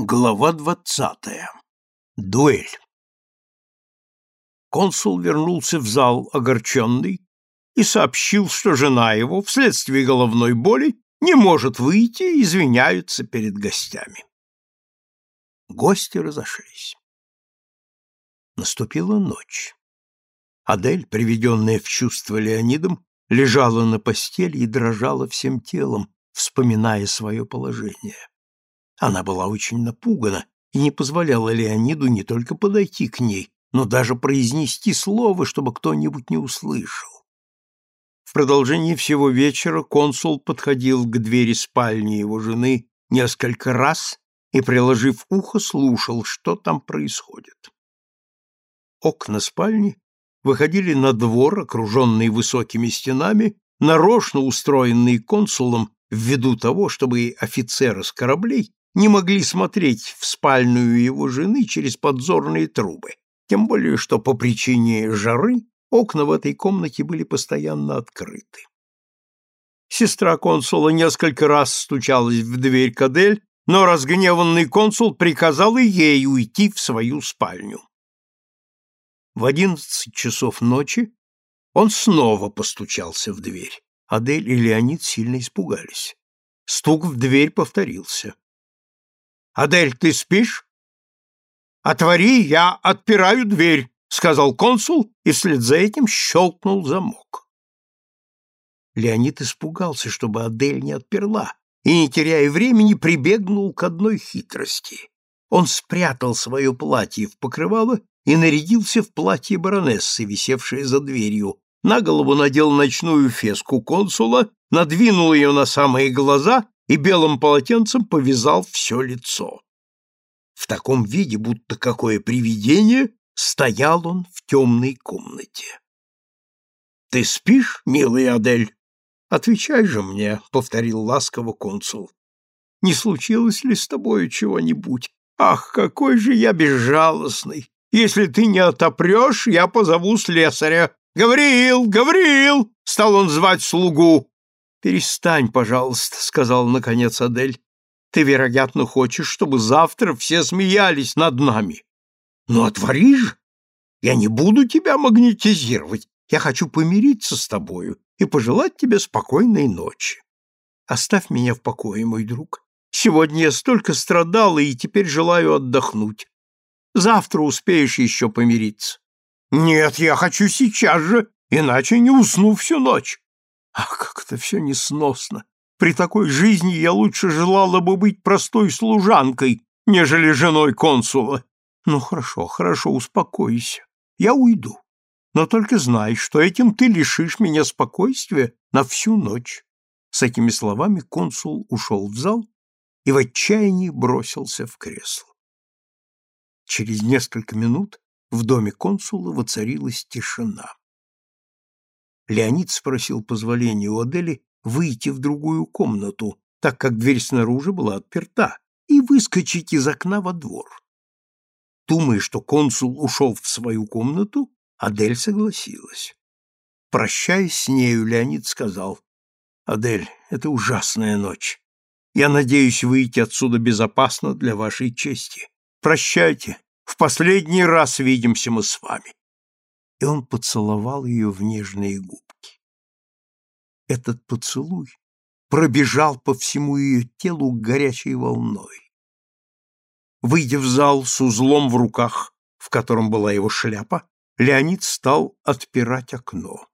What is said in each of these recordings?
Глава двадцатая. Дуэль. Консул вернулся в зал огорченный и сообщил, что жена его вследствие головной боли не может выйти и извиняются перед гостями. Гости разошлись. Наступила ночь. Адель, приведенная в чувство Леонидом, лежала на постели и дрожала всем телом, вспоминая свое положение. Она была очень напугана и не позволяла Леониду не только подойти к ней, но даже произнести слово, чтобы кто-нибудь не услышал. В продолжении всего вечера консул подходил к двери спальни его жены несколько раз и, приложив ухо, слушал, что там происходит. Окна спальни выходили на двор, окруженный высокими стенами, нарочно устроенный консулом ввиду того, чтобы офицеры с кораблей не могли смотреть в спальную его жены через подзорные трубы, тем более что по причине жары окна в этой комнате были постоянно открыты. Сестра консула несколько раз стучалась в дверь Кадель, но разгневанный консул приказал и ей уйти в свою спальню. В одиннадцать часов ночи он снова постучался в дверь. Адель и Леонид сильно испугались. Стук в дверь повторился. Адель, ты спишь? Отвори, я отпираю дверь, сказал консул, и вслед за этим щелкнул замок. Леонид испугался, чтобы Адель не отперла, и, не теряя времени, прибегнул к одной хитрости. Он спрятал свое платье в покрывало и нарядился в платье баронессы, висевшее за дверью, на голову надел ночную феску консула, надвинул ее на самые глаза и белым полотенцем повязал все лицо. В таком виде, будто какое привидение, стоял он в темной комнате. — Ты спишь, милый Адель? — Отвечай же мне, — повторил ласково консул. — Не случилось ли с тобою чего-нибудь? Ах, какой же я безжалостный! Если ты не отопрешь, я позову слесаря. Гавриил, Гавриил! — стал он звать слугу. «Перестань, пожалуйста», — сказал наконец Адель. «Ты, вероятно, хочешь, чтобы завтра все смеялись над нами. Ну, отвори же! Я не буду тебя магнетизировать. Я хочу помириться с тобою и пожелать тебе спокойной ночи. Оставь меня в покое, мой друг. Сегодня я столько страдала и теперь желаю отдохнуть. Завтра успеешь еще помириться. Нет, я хочу сейчас же, иначе не усну всю ночь. Ах, как это все несносно! При такой жизни я лучше желала бы быть простой служанкой, нежели женой консула. Ну хорошо, хорошо, успокойся. Я уйду. Но только знай, что этим ты лишишь меня спокойствия на всю ночь. С этими словами консул ушел в зал и в отчаянии бросился в кресло. Через несколько минут в доме консула воцарилась тишина. Леонид спросил позволения у Адели выйти в другую комнату, так как дверь снаружи была отперта, и выскочить из окна во двор. Думая, что консул ушел в свою комнату, Адель согласилась. Прощаясь с нею, Леонид сказал, «Адель, это ужасная ночь. Я надеюсь выйти отсюда безопасно для вашей чести. Прощайте, в последний раз видимся мы с вами и он поцеловал ее в нежные губки. Этот поцелуй пробежал по всему ее телу горячей волной. Выйдя в зал с узлом в руках, в котором была его шляпа, Леонид стал отпирать окно.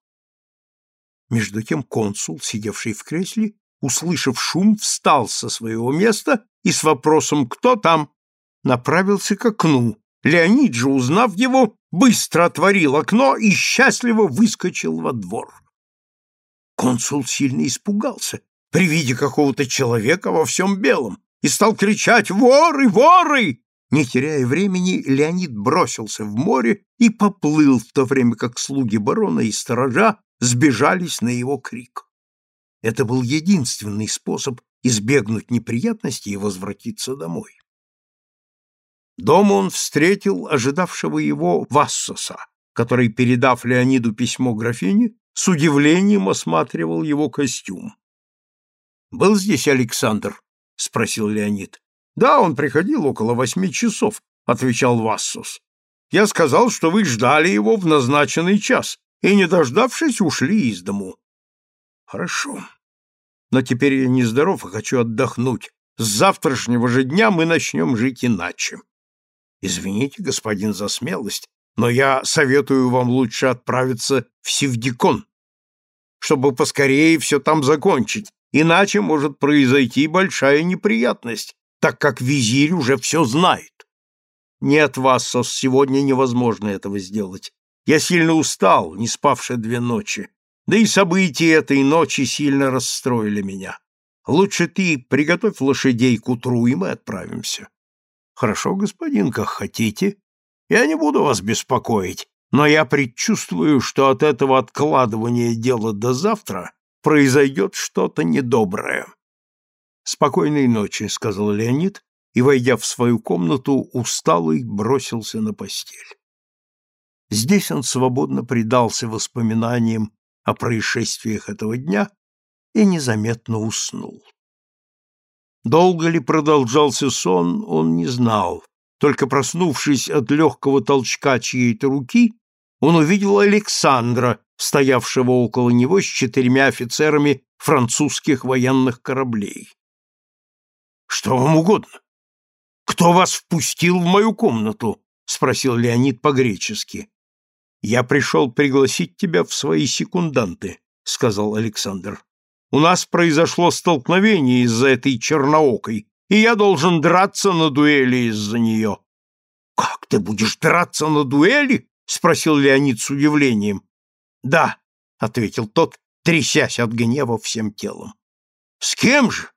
Между тем консул, сидевший в кресле, услышав шум, встал со своего места и с вопросом «Кто там?» направился к окну, Леонид же, узнав его, быстро отворил окно и счастливо выскочил во двор. Консул сильно испугался при виде какого-то человека во всем белом и стал кричать «Воры! Воры!». Не теряя времени, Леонид бросился в море и поплыл, в то время как слуги барона и сторожа сбежались на его крик. Это был единственный способ избегнуть неприятностей и возвратиться домой. Дома он встретил ожидавшего его Вассоса, который, передав Леониду письмо графине, с удивлением осматривал его костюм. «Был здесь Александр?» — спросил Леонид. Да, он приходил около восьми часов, отвечал Вассус. Я сказал, что вы ждали его в назначенный час и, не дождавшись, ушли из дому. Хорошо. Но теперь я нездоров и хочу отдохнуть. С завтрашнего же дня мы начнем жить иначе. Извините, господин, за смелость, но я советую вам лучше отправиться в Севдикон, чтобы поскорее все там закончить, иначе может произойти большая неприятность, так как визирь уже все знает. Нет, Вассос, сегодня невозможно этого сделать. Я сильно устал, не спавший две ночи. Да и события этой ночи сильно расстроили меня. Лучше ты приготовь лошадей к утру, и мы отправимся. Хорошо, господин, как хотите. Я не буду вас беспокоить, но я предчувствую, что от этого откладывания дела до завтра произойдет что-то недоброе. Спокойной ночи, сказал Леонид и, войдя в свою комнату, усталый бросился на постель. Здесь он свободно предался воспоминаниям о происшествиях этого дня и незаметно уснул. Долго ли продолжался сон, он не знал. Только проснувшись от легкого толчка чьей-то руки, он увидел Александра, стоявшего около него с четырьмя офицерами французских военных кораблей. «Что вам угодно? Кто вас впустил в мою комнату?» — спросил Леонид по-гречески. «Я пришел пригласить тебя в свои секунданты», — сказал Александр. «У нас произошло столкновение из-за этой черноокой, и я должен драться на дуэли из-за нее». «Как ты будешь драться на дуэли?» — спросил Леонид с удивлением. «Да», — ответил тот, трясясь от гнева всем телом. «С кем же?»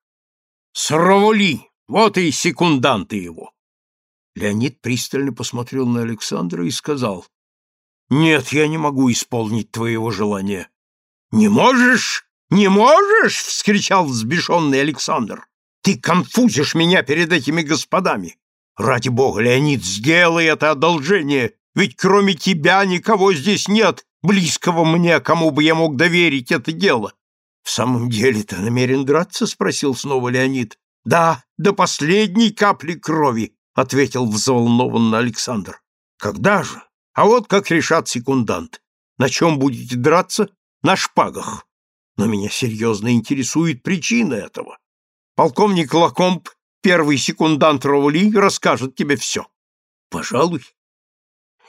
«С Раволи, вот и секунданты его». Леонид пристально посмотрел на Александра и сказал, нет, я не могу исполнить твоего желания. Не можешь? Не можешь? вскричал взбешенный Александр. Ты конфузишь меня перед этими господами. Ради бога, Леонид, сделай это одолжение, ведь кроме тебя никого здесь нет, близкого мне, кому бы я мог доверить это дело. В самом деле ты намерен драться? спросил снова Леонид. Да, до последней капли крови, ответил взволнованно Александр. Когда же? А вот как решат секундант. На чем будете драться? На шпагах. Но меня серьезно интересует причина этого. Полковник Лакомб, первый секундант Роули, расскажет тебе все. Пожалуй.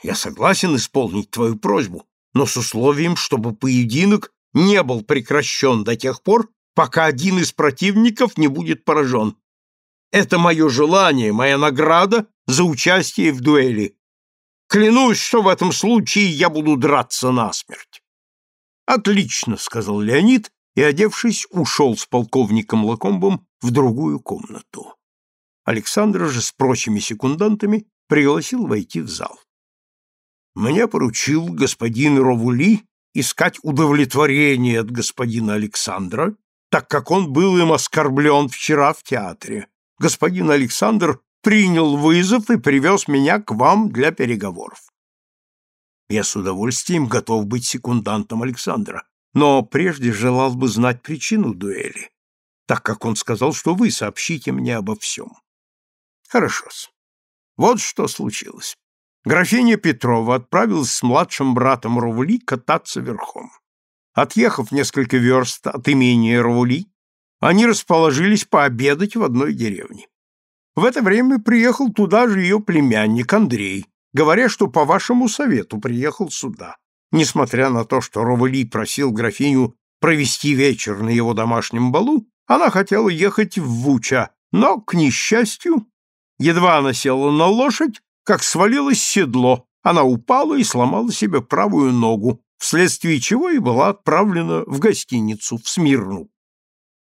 Я согласен исполнить твою просьбу, но с условием, чтобы поединок не был прекращен до тех пор, пока один из противников не будет поражен. Это мое желание, моя награда за участие в дуэли. Клянусь, что в этом случае я буду драться насмерть. Отлично, сказал Леонид и, одевшись, ушел с полковником Лакомбом в другую комнату. Александр же с прочими секундантами пригласил войти в зал. Мне поручил господин Ровули искать удовлетворение от господина Александра, так как он был им оскорблен вчера в театре. Господин Александр принял вызов и привез меня к вам для переговоров. Я с удовольствием готов быть секундантом Александра, но прежде желал бы знать причину дуэли, так как он сказал, что вы сообщите мне обо всем. Хорошо-с. Вот что случилось. Графиня Петрова отправилась с младшим братом Ровли кататься верхом. Отъехав несколько верст от имения Ровли, они расположились пообедать в одной деревне. В это время приехал туда же ее племянник Андрей, говоря, что по вашему совету приехал сюда. Несмотря на то, что Ровали просил графиню провести вечер на его домашнем балу, она хотела ехать в Вуча, но, к несчастью, едва она села на лошадь, как свалилось седло, она упала и сломала себе правую ногу, вследствие чего и была отправлена в гостиницу в Смирну.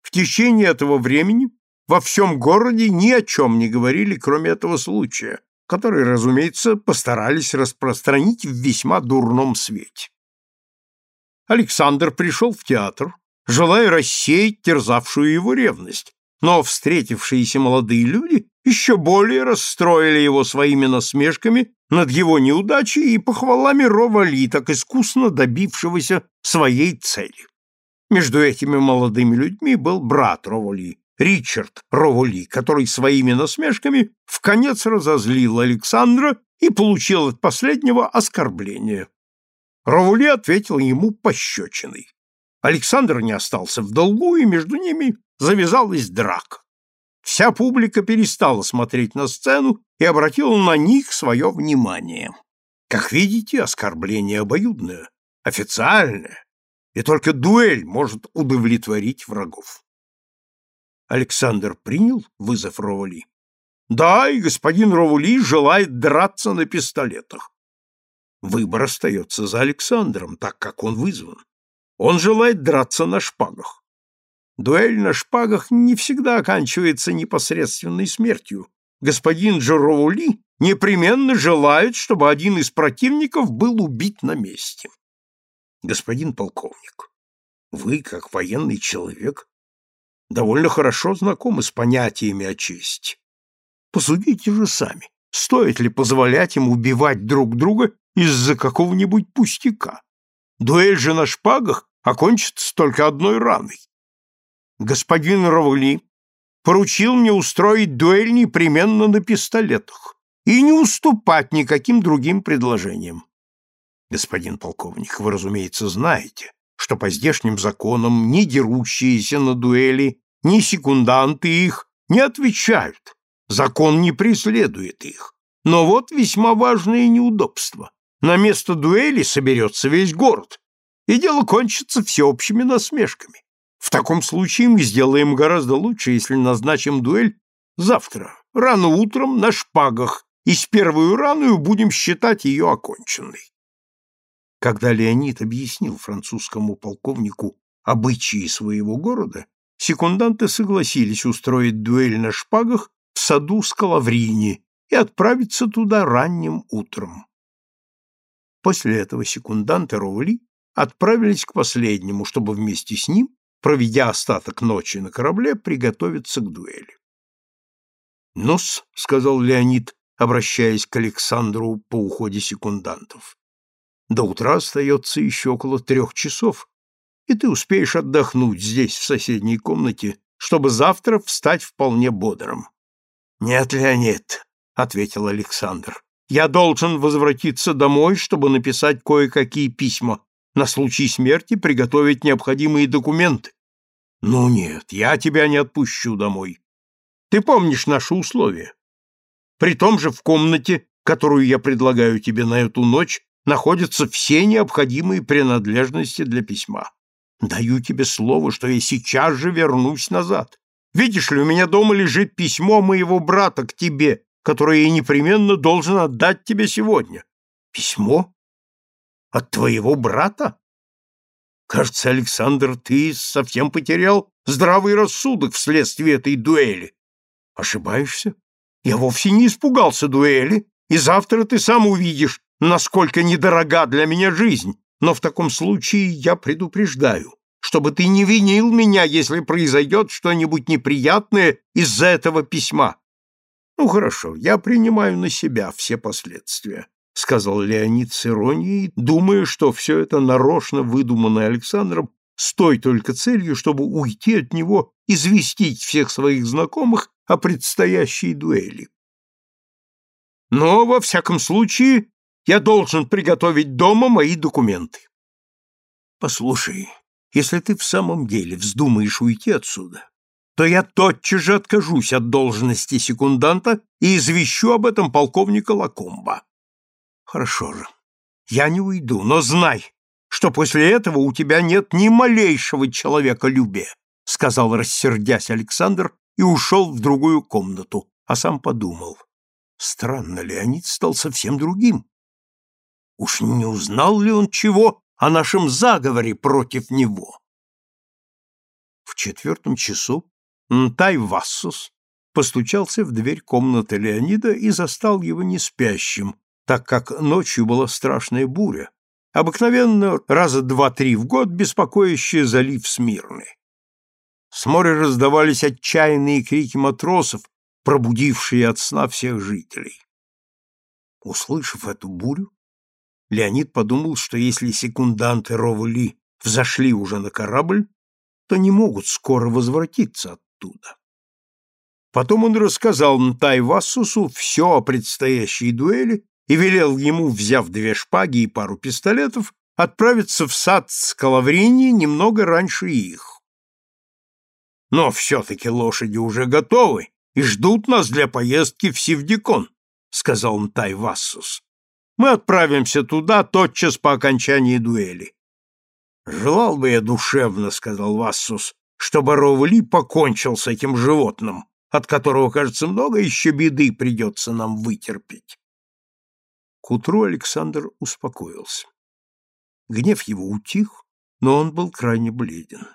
В течение этого времени во всем городе ни о чем не говорили, кроме этого случая, который, разумеется, постарались распространить в весьма дурном свете. Александр пришел в театр, желая рассеять терзавшую его ревность, но встретившиеся молодые люди еще более расстроили его своими насмешками над его неудачей и похвалами Ровали, так искусно добившегося своей цели. Между этими молодыми людьми был брат Ровали, Ричард Роволи, который своими насмешками в конец разозлил Александра и получил от последнего оскорбление. Роволи ответил ему пощечиной. Александр не остался в долгу, и между ними завязалась драка. Вся публика перестала смотреть на сцену и обратила на них свое внимание. Как видите, оскорбление обоюдное, официальное, и только дуэль может удовлетворить врагов. Александр принял вызов Роволи. Да, и господин Роволи желает драться на пистолетах. Выбор остается за Александром, так как он вызван. Он желает драться на шпагах. Дуэль на шпагах не всегда оканчивается непосредственной смертью. Господин Джероули непременно желает, чтобы один из противников был убит на месте. Господин полковник, вы, как военный человек, довольно хорошо знакомы с понятиями о чести. Посудите же сами, стоит ли позволять им убивать друг друга из-за какого-нибудь пустяка? Дуэль же на шпагах окончится только одной раной. Господин Равли поручил мне устроить дуэль непременно на пистолетах и не уступать никаким другим предложениям. Господин полковник, вы, разумеется, знаете, что по здешним законам ни дерущиеся на дуэли, ни секунданты их не отвечают. Закон не преследует их. Но вот весьма важное неудобство. На место дуэли соберется весь город, и дело кончится всеобщими насмешками. В таком случае мы сделаем гораздо лучше, если назначим дуэль завтра, рано утром, на шпагах, и с первую раную будем считать ее оконченной. Когда Леонид объяснил французскому полковнику обычаи своего города, секунданты согласились устроить дуэль на шпагах в саду Скалаврини и отправиться туда ранним утром. После этого секунданты Роули отправились к последнему, чтобы вместе с ним, проведя остаток ночи на корабле, приготовиться к дуэли. «Ну-с», — сказал Леонид, обращаясь к Александру по уходе секундантов, — «до утра остается еще около трех часов, и ты успеешь отдохнуть здесь, в соседней комнате, чтобы завтра встать вполне бодрым». «Нет, Леонид», — ответил Александр, — «я должен возвратиться домой, чтобы написать кое-какие письма, на случай смерти приготовить необходимые документы. Ну нет, я тебя не отпущу домой. Ты помнишь наши условия? При том же в комнате, которую я предлагаю тебе на эту ночь, находятся все необходимые принадлежности для письма. Даю тебе слово, что я сейчас же вернусь назад. Видишь ли, у меня дома лежит письмо моего брата к тебе, которое я непременно должен отдать тебе сегодня. Письмо? От твоего брата? Кажется, Александр, ты совсем потерял здравый рассудок вследствие этой дуэли. Ошибаешься? Я вовсе не испугался дуэли, и завтра ты сам увидишь, насколько недорога для меня жизнь. Но в таком случае я предупреждаю, чтобы ты не винил меня, если произойдет что-нибудь неприятное из-за этого письма. Ну хорошо, я принимаю на себя все последствия. — сказал Леонид с иронией, думая, что все это нарочно выдумано Александром с той только целью, чтобы уйти от него, известить всех своих знакомых о предстоящей дуэли. Но, во всяком случае, я должен приготовить дома мои документы. Послушай, если ты в самом деле вздумаешь уйти отсюда, то я тотчас же откажусь от должности секунданта и извещу об этом полковника Лакомба. Хорошо же. Я не уйду, но знай, что после этого у тебя нет ни малейшего человеколюбия, сказал, рассердясь Александр и ушел в другую комнату, а сам подумал. Странно, Леонид стал совсем другим. Уж не узнал ли он чего о нашем заговоре против него? В четвертом часу Нтай Вассус постучался в дверь комнаты Леонида и застал его не спящим, так как ночью была страшная буря, обыкновенно раза два-три в год беспокоящая залив Смирны. С моря раздавались отчаянные крики матросов, пробудившие от сна всех жителей. Услышав эту бурю, Леонид подумал, что если секунданты Ровли взошли уже на корабль, то не могут скоро возвратиться оттуда. Потом он рассказал Нтай-Вассусу все о предстоящей дуэли и велел ему, взяв две шпаги и пару пистолетов, отправиться в сад с Калаврини немного раньше их. Но все-таки лошади уже готовы и ждут нас для поездки в Севдикон, — сказал Нтай Вассус. Мы отправимся туда тотчас по окончании дуэли. Желал бы я душевно, — сказал Вассус, — чтобы Ровли покончил с этим животным, от которого, кажется, много еще беды придется нам вытерпеть. К утру Александр успокоился. Гнев его утих, но он был крайне бледен.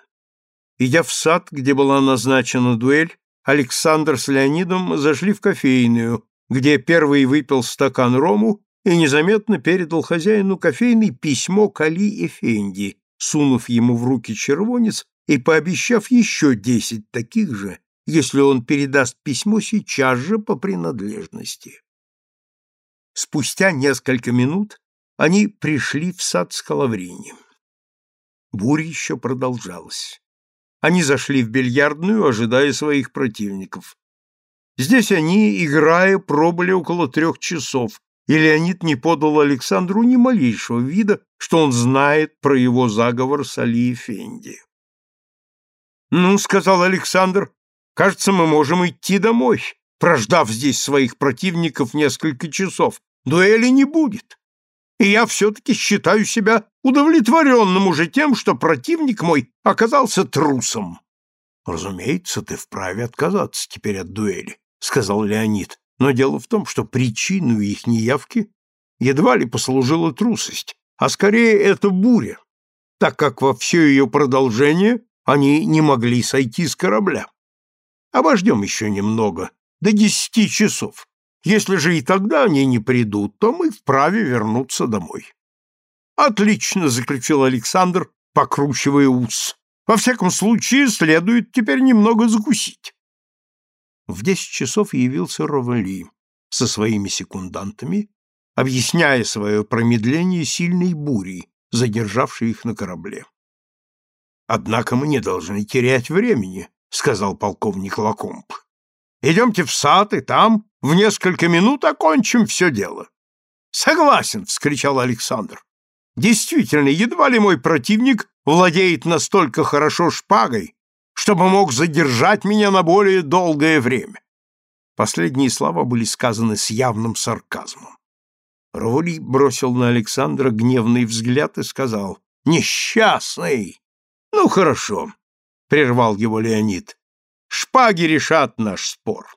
Идя в сад, где была назначена дуэль, Александр с Леонидом зашли в кофейную, где первый выпил стакан рому и незаметно передал хозяину кофейной письмо Кали Эфенди, сунув ему в руки червонец и пообещав еще десять таких же, если он передаст письмо сейчас же по принадлежности. Спустя несколько минут они пришли в сад с Калаврини. Буря еще продолжалась. Они зашли в бильярдную, ожидая своих противников. Здесь они, играя, пробыли около трех часов, и Леонид не подал Александру ни малейшего вида, что он знает про его заговор с Али Фенди. «Ну, — сказал Александр, — кажется, мы можем идти домой, прождав здесь своих противников несколько часов. Дуэли не будет и я все-таки считаю себя удовлетворенным уже тем, что противник мой оказался трусом. — Разумеется, ты вправе отказаться теперь от дуэли, — сказал Леонид, но дело в том, что причиной их неявки едва ли послужила трусость, а скорее это буря, так как во все ее продолжение они не могли сойти с корабля. Обождем еще немного, до десяти часов. Если же и тогда они не придут, то мы вправе вернуться домой. Отлично, заключил Александр, покручивая ус. Во всяком случае, следует теперь немного закусить. В десять часов явился Ровали со своими секундантами, объясняя свое промедление сильной бурей, задержавшей их на корабле. «Однако мы не должны терять времени», — сказал полковник Лакомб. «Идемте в сад, и там в несколько минут окончим все дело. Согласен, вскричал Александр. Действительно, едва ли мой противник владеет настолько хорошо шпагой, чтобы мог задержать меня на более долгое время. Последние слова были сказаны с явным сарказмом. Роли бросил на Александра гневный взгляд и сказал, «Несчастный!» «Ну, хорошо», — прервал его Леонид. «Шпаги решат наш спор.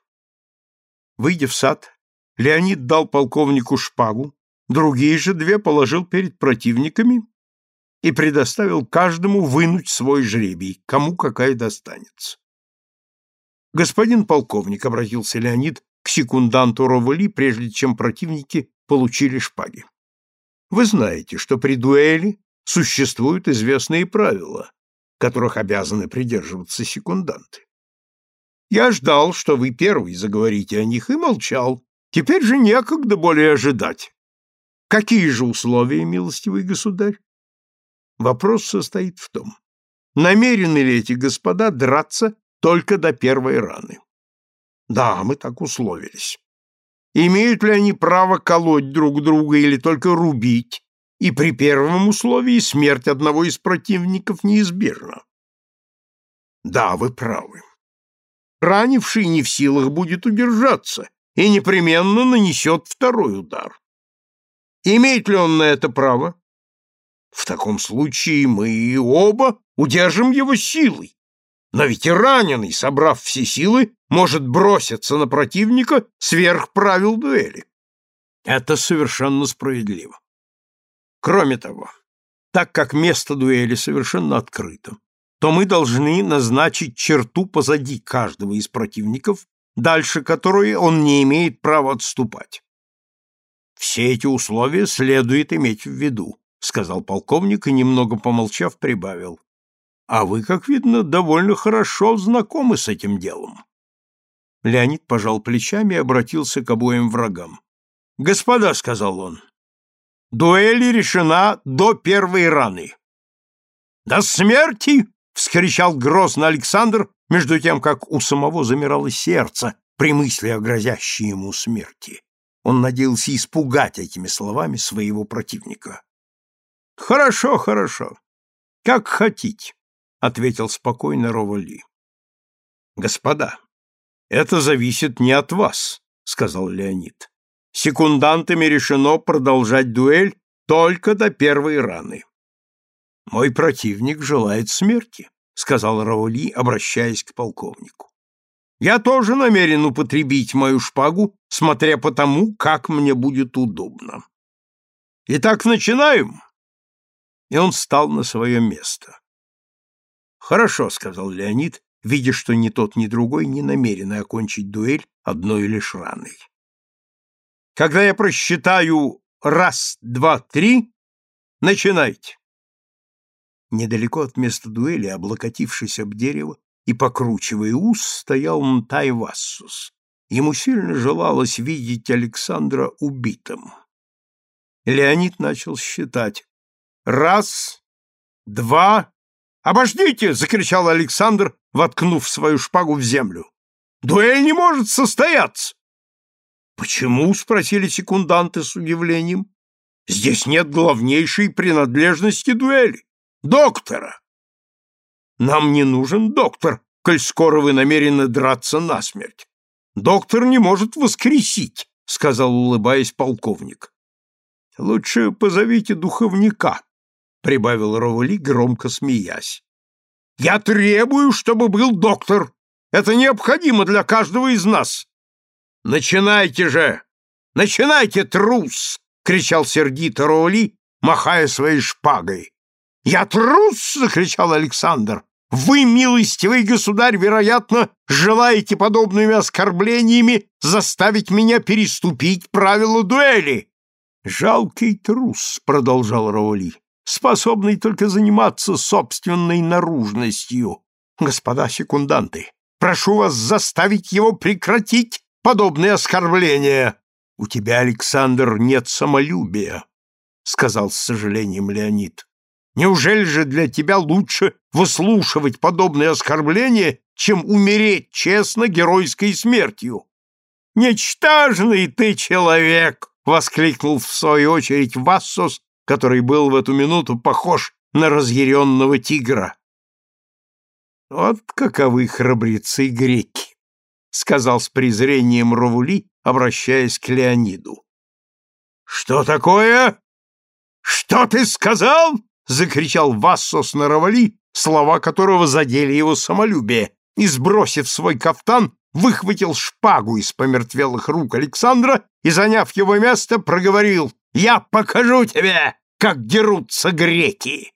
Выйдя в сад, Леонид дал полковнику шпагу, другие же две положил перед противниками и предоставил каждому вынуть свой жребий, кому какая достанется. «Господин полковник», — обратился Леонид к секунданту Ровали, прежде чем противники получили шпаги. «Вы знаете, что при дуэли существуют известные правила, которых обязаны придерживаться секунданты. Я ждал, что вы первый заговорите о них, и молчал. Теперь же некогда более ожидать. Какие же условия, милостивый государь? Вопрос состоит в том, намерены ли эти господа драться только до первой раны. Да, мы так условились. Имеют ли они право колоть друг друга или только рубить, и при первом условии смерть одного из противников неизбежна? Да, вы правы ранивший не в силах будет удержаться и непременно нанесет второй удар. Имеет ли он на это право? В таком случае мы и оба удержим его силой. Но ведь и раненый, собрав все силы, может броситься на противника сверх правил дуэли. Это совершенно справедливо. Кроме того, так как место дуэли совершенно открыто, то мы должны назначить черту позади каждого из противников, дальше которой он не имеет права отступать. Все эти условия следует иметь в виду, сказал полковник и немного помолчав прибавил. А вы, как видно, довольно хорошо знакомы с этим делом. Леонид пожал плечами и обратился к обоим врагам. «Господа», — сказал он, — «дуэль решена до первой раны». «До смерти!» — вскричал грозно Александр, между тем, как у самого замирало сердце при мысли о грозящей ему смерти. Он надеялся испугать этими словами своего противника. «Хорошо, хорошо. Как хотите», — ответил спокойно Ровали. «Господа, это зависит не от вас», — сказал Леонид. «Секундантами решено продолжать дуэль только до первой раны». «Мой противник желает смерти», — сказал Раули, обращаясь к полковнику. «Я тоже намерен употребить мою шпагу, смотря по тому, как мне будет удобно. Итак, начинаем!» И он встал на свое место. «Хорошо», — сказал Леонид, видя, что ни тот, ни другой не намерены окончить дуэль одной лишь раной. «Когда я просчитаю раз, два, три, начинайте!» Недалеко от места дуэли, облокотившись об дерево и покручивая ус, стоял Мтай Вассус. Ему сильно желалось видеть Александра убитым. Леонид начал считать. «Раз, два...» «Обождите!» — закричал Александр, воткнув свою шпагу в землю. «Дуэль не может состояться!» «Почему?» — спросили секунданты с удивлением. «Здесь нет главнейшей принадлежности дуэли доктора. Нам не нужен доктор, коль скоро вы намерены драться насмерть. Доктор не может воскресить, сказал, улыбаясь полковник. Лучше позовите духовника, прибавил Ровли, громко смеясь. Я требую, чтобы был доктор. Это необходимо для каждого из нас. Начинайте же! Начинайте, трус! кричал сердито Роули, махая своей шпагой. «Я трус!» — закричал Александр. «Вы, милостивый государь, вероятно, желаете подобными оскорблениями заставить меня переступить правила дуэли!» «Жалкий трус!» — продолжал Раули, способный только заниматься собственной наружностью. «Господа секунданты, прошу вас заставить его прекратить подобные оскорбления!» «У тебя, Александр, нет самолюбия», — сказал с сожалением Леонид. Неужели же для тебя лучше выслушивать подобные оскорбления, чем умереть честно геройской смертью? «Ничтожный ты человек!» — воскликнул в свою очередь Вассос, который был в эту минуту похож на разъяренного тигра. «Вот каковы храбрецы греки!» — сказал с презрением Ровули, обращаясь к Леониду. «Что такое? Что ты сказал?» — закричал Вассос на Равали, слова которого задели его самолюбие, и, сбросив свой кафтан, выхватил шпагу из помертвелых рук Александра и, заняв его место, проговорил «Я покажу тебе, как дерутся греки!»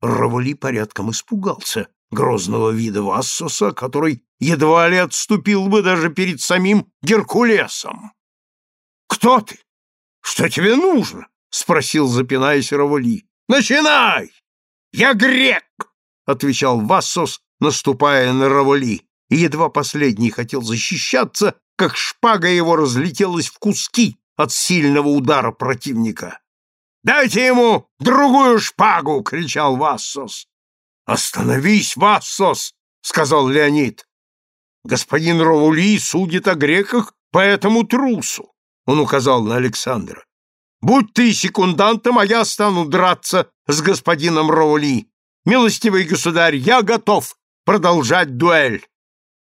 Равали порядком испугался грозного вида Вассоса, который едва ли отступил бы даже перед самим Геркулесом. «Кто ты? Что тебе нужно?» — спросил, запинаясь Равали. Начинай! Я грек! отвечал Вассос, наступая на Раволи, и едва последний хотел защищаться, как шпага его разлетелась в куски от сильного удара противника. «Дайте ему другую шпагу!» — кричал Вассос. «Остановись, Вассос!» — сказал Леонид. «Господин Равули судит о греках по этому трусу!» — он указал на Александра. Будь ты секундантом, а я стану драться с господином Роули. Милостивый государь, я готов продолжать дуэль.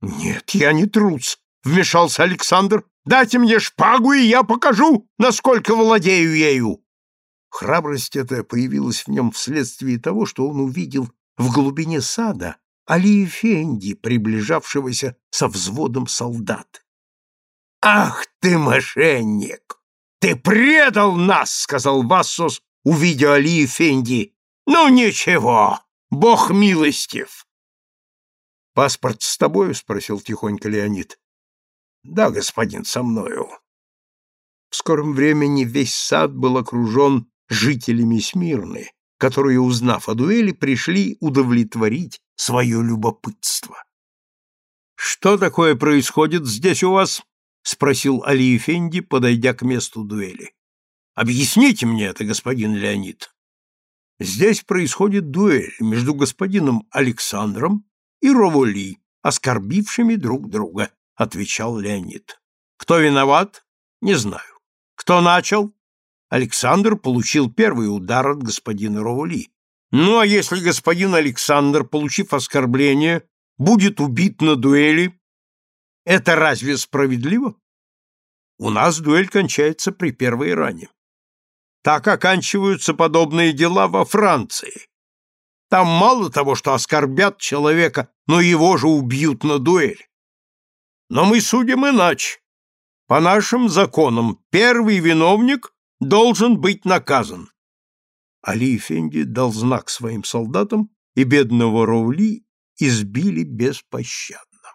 Нет, я не трус, вмешался Александр. Дайте мне шпагу, и я покажу, насколько владею ею. Храбрость эта появилась в нем вследствие того, что он увидел в глубине сада Али приближавшегося со взводом солдат. «Ах ты, мошенник!» «Ты предал нас!» — сказал Вассос, увидя Али. «Ну ничего, бог милостив!» «Паспорт с тобою?» — спросил тихонько Леонид. «Да, господин, со мною». В скором времени весь сад был окружен жителями Смирны, которые, узнав о дуэли, пришли удовлетворить свое любопытство. «Что такое происходит здесь у вас?» — спросил Али Эфенди, подойдя к месту дуэли. «Объясните мне это, господин Леонид». «Здесь происходит дуэль между господином Александром и Роволи, оскорбившими друг друга, отвечал Леонид. Кто виноват? Не знаю. Кто начал? Александр получил первый удар от господина Роволи. Ну а если господин Александр, получив оскорбление, будет убит на дуэли, это разве справедливо? У нас дуэль кончается при первой ране. Так оканчиваются подобные дела во Франции. Там мало того, что оскорбят человека, но его же убьют на дуэль. Но мы судим иначе. По нашим законам первый виновник должен быть наказан. Али Эфенди дал знак своим солдатам, и бедного Роули избили беспощадно.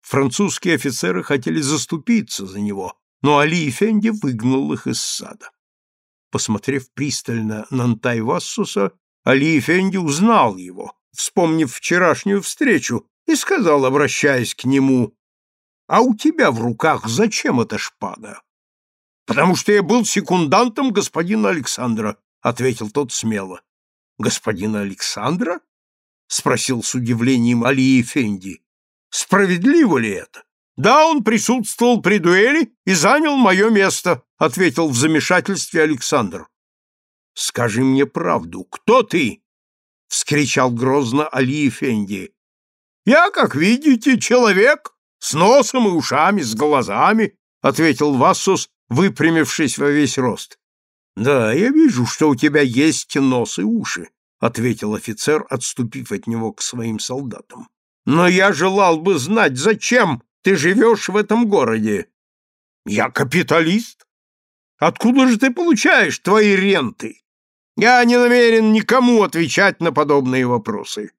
Французские офицеры хотели заступиться за него, но Али Эфенди выгнал их из сада. Посмотрев пристально на Нтай-Вассуса, Али Эфенди узнал его, вспомнив вчерашнюю встречу, и сказал, обращаясь к нему, «А у тебя в руках зачем эта шпага?» «Потому что я был секундантом господина Александра», — ответил тот смело. «Господина Александра?» — спросил с удивлением Али Эфенди. Справедливо ли это? Да, он присутствовал при дуэли и занял мое место, ответил в замешательстве Александр. Скажи мне правду, кто ты? вскричал грозно Али Эфенди. Я, как видите, человек с носом и ушами, с глазами, ответил Вассус, выпрямившись во весь рост. Да, я вижу, что у тебя есть нос и уши, ответил офицер, отступив от него к своим солдатам. Но я желал бы знать, зачем ты живешь в этом городе. Я капиталист. Откуда же ты получаешь твои ренты? Я не намерен никому отвечать на подобные вопросы.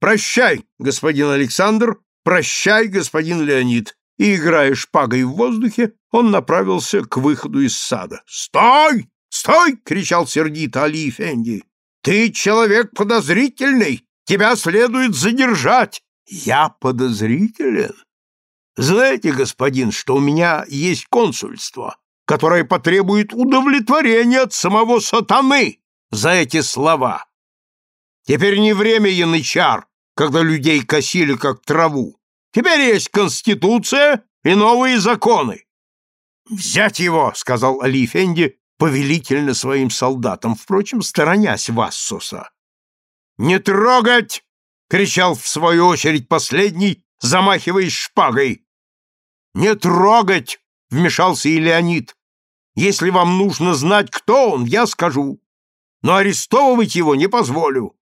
Прощай, господин Александр, прощай, господин Леонид. И, играя шпагой в воздухе, он направился к выходу из сада. «Стой! Стой!» — кричал сердито Али Фенди. «Ты человек подозрительный! Тебя следует задержать! Я подозрителен? Знаете, господин, что у меня есть консульство, которое потребует удовлетворения от самого сатаны за эти слова. Теперь не время янычар, когда людей косили как траву. Теперь есть конституция и новые законы. «Взять его!» — сказал Али Фенди повелительно своим солдатам, впрочем, сторонясь Вассуса. «Не трогать!» — кричал в свою очередь последний, замахиваясь шпагой. «Не трогать!» — вмешался и Леонид. «Если вам нужно знать, кто он, я скажу. Но арестовывать его не позволю».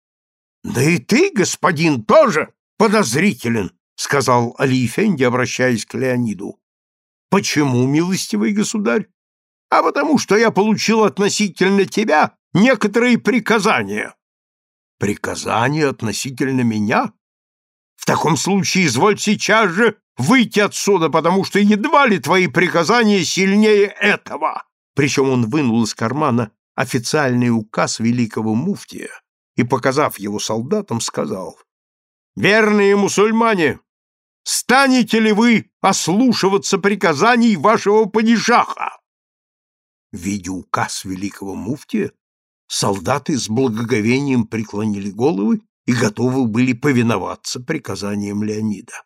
«Да и ты, господин, тоже подозрителен», — сказал Али Фенди, обращаясь к Леониду. «Почему, милостивый государь?» «А потому что я получил относительно тебя некоторые приказания». Приказание относительно меня? В таком случае изволь сейчас же выйти отсюда, потому что едва ли твои приказания сильнее этого. Причем он вынул из кармана официальный указ великого муфтия и, показав его солдатам, сказал, «Верные мусульмане, станете ли вы ослушиваться приказаний вашего падишаха?» Видя указ великого муфтия, солдаты с благоговением преклонили головы и готовы были повиноваться приказаниям Леонида.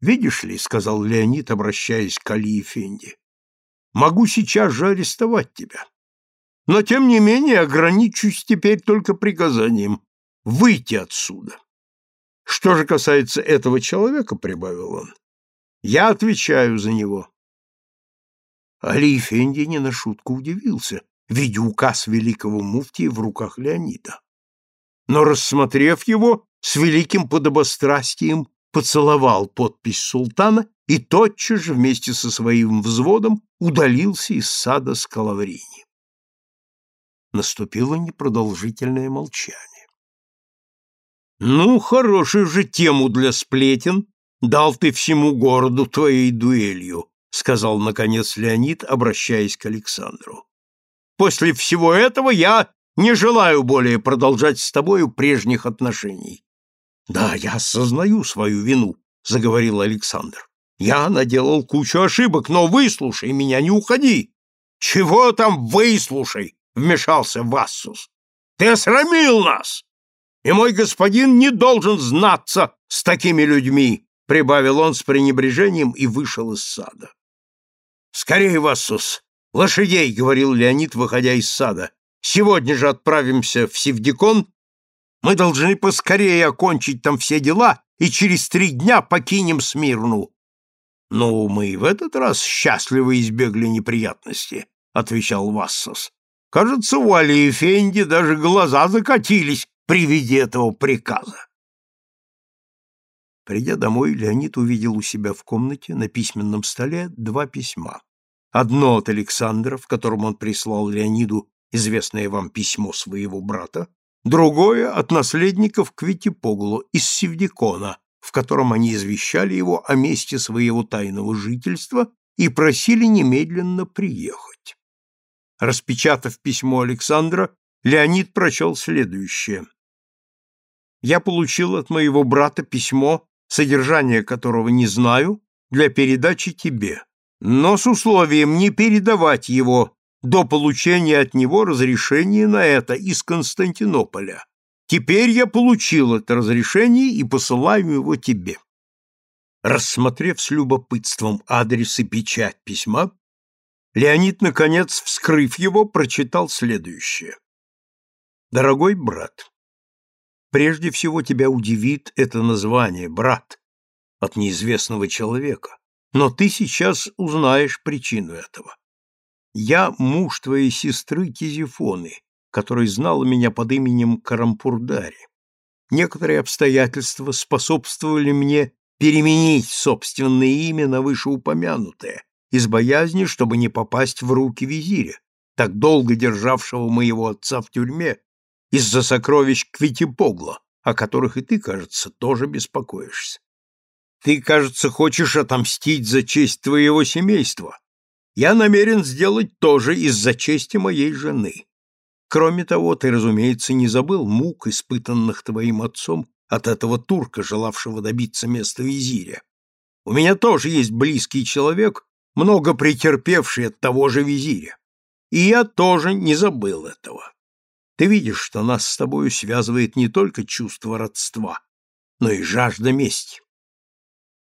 «Видишь ли, — сказал Леонид, обращаясь к Али Фенди, — могу сейчас же арестовать тебя. Но, тем не менее, ограничусь теперь только приказанием выйти отсюда. Что же касается этого человека, — прибавил он, — я отвечаю за него. Али Фенди не на шутку удивился, видя указ великого муфтия в руках Леонида. Но, рассмотрев его, с великим подобострастием поцеловал подпись султана и тотчас же вместе со своим взводом удалился из сада Скалаврини. Наступило непродолжительное молчание. «Ну, хорошую же тему для сплетен дал ты всему городу твоей дуэлью», сказал, наконец, Леонид, обращаясь к Александру. После всего этого я не желаю более продолжать с тобою прежних отношений. Да, я осознаю свою вину, заговорил Александр. Я наделал кучу ошибок, но выслушай меня, не уходи. Чего там выслушай? Вмешался Вассус. Ты осрамил нас. и мой господин не должен знаться с такими людьми, прибавил он с пренебрежением и вышел из сада. Скорее, Вассус, лошадей, говорил Леонид, выходя из сада. Сегодня же отправимся в Севдикон. Мы должны поскорее окончить там все дела и через три дня покинем Смирну. Ну, мы и в этот раз счастливо избегли неприятности, отвечал Вассус. Кажется, у Али Фенди даже глаза закатились при виде этого приказа. Придя домой, Леонид увидел у себя в комнате на письменном столе два письма. Одно от Александра, в котором он прислал Леониду известное вам письмо своего брата, другое от наследников Квитипоглу из Севдикона, в котором они извещали его о месте своего тайного жительства и просили немедленно приехать. Распечатав письмо Александра, Леонид прочел следующее. «Я получил от моего брата письмо, содержание которого не знаю, для передачи тебе, но с условием не передавать его до получения от него разрешения на это из Константинополя. Теперь я получил это разрешение и посылаю его тебе». Рассмотрев с любопытством адрес и печать письма, Леонид, наконец, вскрыв его, прочитал следующее. «Дорогой брат, прежде всего тебя удивит это название «брат» от неизвестного человека, но ты сейчас узнаешь причину этого. Я муж твоей сестры Тизифоны, которая знала меня под именем Карампурдари. Некоторые обстоятельства способствовали мне переменить собственное имя на вышеупомянутое, из боязни, чтобы не попасть в руки визиря, так долго державшего моего отца в тюрьме, из-за сокровищ Квитипогла, о которых и ты, кажется, тоже беспокоишься. Ты, кажется, хочешь отомстить за честь твоего семейства. Я намерен сделать то же из-за чести моей жены. Кроме того, ты, разумеется, не забыл мук, испытанных твоим отцом от этого турка, желавшего добиться места визиря. У меня тоже есть близкий человек, много претерпевший от того же визиря. И я тоже не забыл этого. Ты видишь, что нас с тобою связывает не только чувство родства, но и жажда мести.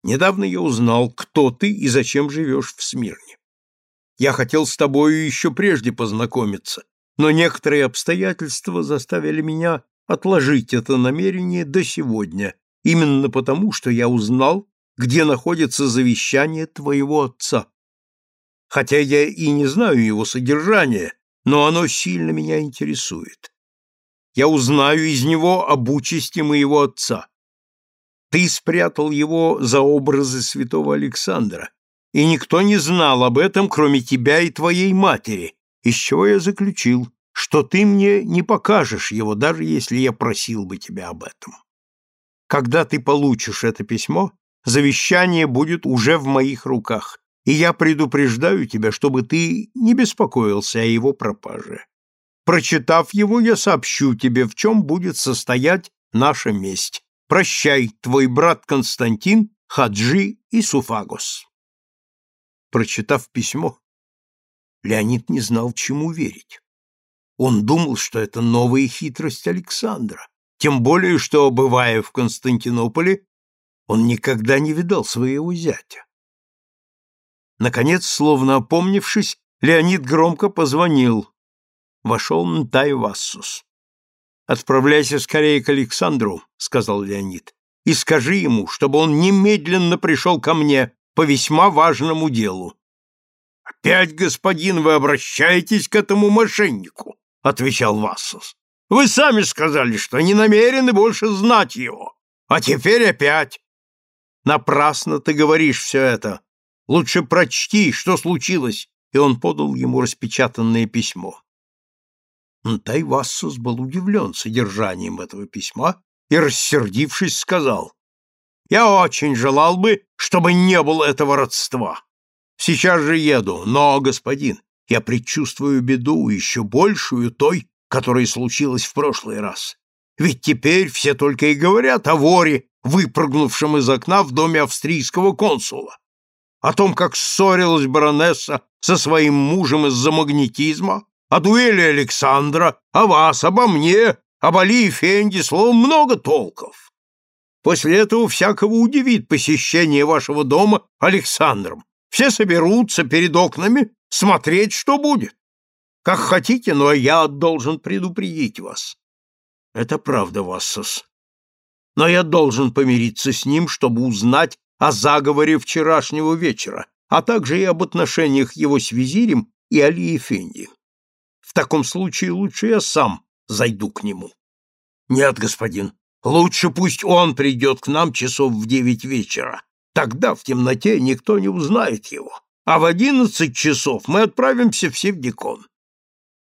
Недавно я узнал, кто ты и зачем живешь в Смирне. Я хотел с тобою еще прежде познакомиться, но некоторые обстоятельства заставили меня отложить это намерение до сегодня, именно потому, что я узнал, где находится завещание твоего отца хотя я и не знаю его содержания, но оно сильно меня интересует. Я узнаю из него об участи моего отца. Ты спрятал его за образы святого Александра, и никто не знал об этом, кроме тебя и твоей матери, из чего я заключил, что ты мне не покажешь его, даже если я просил бы тебя об этом. Когда ты получишь это письмо, завещание будет уже в моих руках, и я предупреждаю тебя, чтобы ты не беспокоился о его пропаже. Прочитав его, я сообщу тебе, в чем будет состоять наша месть. Прощай, твой брат Константин, Хаджи и Суфагос. Прочитав письмо, Леонид не знал, чему верить. Он думал, что это новая хитрость Александра, тем более, что, бывая в Константинополе, он никогда не видал своего зятя. Наконец, словно опомнившись, Леонид громко позвонил. Вошел Нтай Вассус. «Отправляйся скорее к Александру», — сказал Леонид, — «и скажи ему, чтобы он немедленно пришел ко мне по весьма важному делу». «Опять, господин, вы обращаетесь к этому мошеннику», — отвечал Вассус. «Вы сами сказали, что не намерены больше знать его. А теперь опять». «Напрасно ты говоришь все это», Лучше прочти, что случилось, и он подал ему распечатанное письмо. Тайвассус был удивлен содержанием этого письма и, рассердившись, сказал, «Я очень желал бы, чтобы не было этого родства. Сейчас же еду, но, господин, я предчувствую беду, еще большую той, которая случилась в прошлый раз. Ведь теперь все только и говорят о воре, выпрыгнувшем из окна в доме австрийского консула о том, как ссорилась баронесса со своим мужем из-за магнетизма, о дуэли Александра, о вас, обо мне, об Али Фенди, словом, много толков. После этого всякого удивит посещение вашего дома Александром. Все соберутся перед окнами смотреть, что будет. Как хотите, но я должен предупредить вас. Это правда, Вассос. Но я должен помириться с ним, чтобы узнать о заговоре вчерашнего вечера, а также и об отношениях его с визирем и Али Эфенди. В таком случае лучше я сам зайду к нему. Нет, господин, лучше пусть он придет к нам часов в девять вечера. Тогда в темноте никто не узнает его. А в одиннадцать часов мы отправимся в Дикон.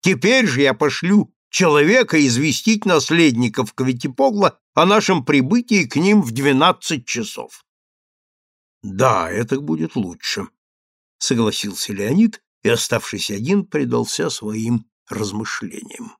Теперь же я пошлю человека известить наследников Квитипогла о нашем прибытии к ним в двенадцать часов. Да, это будет лучше, согласился Леонид и, оставшись один, предался своим размышлениям.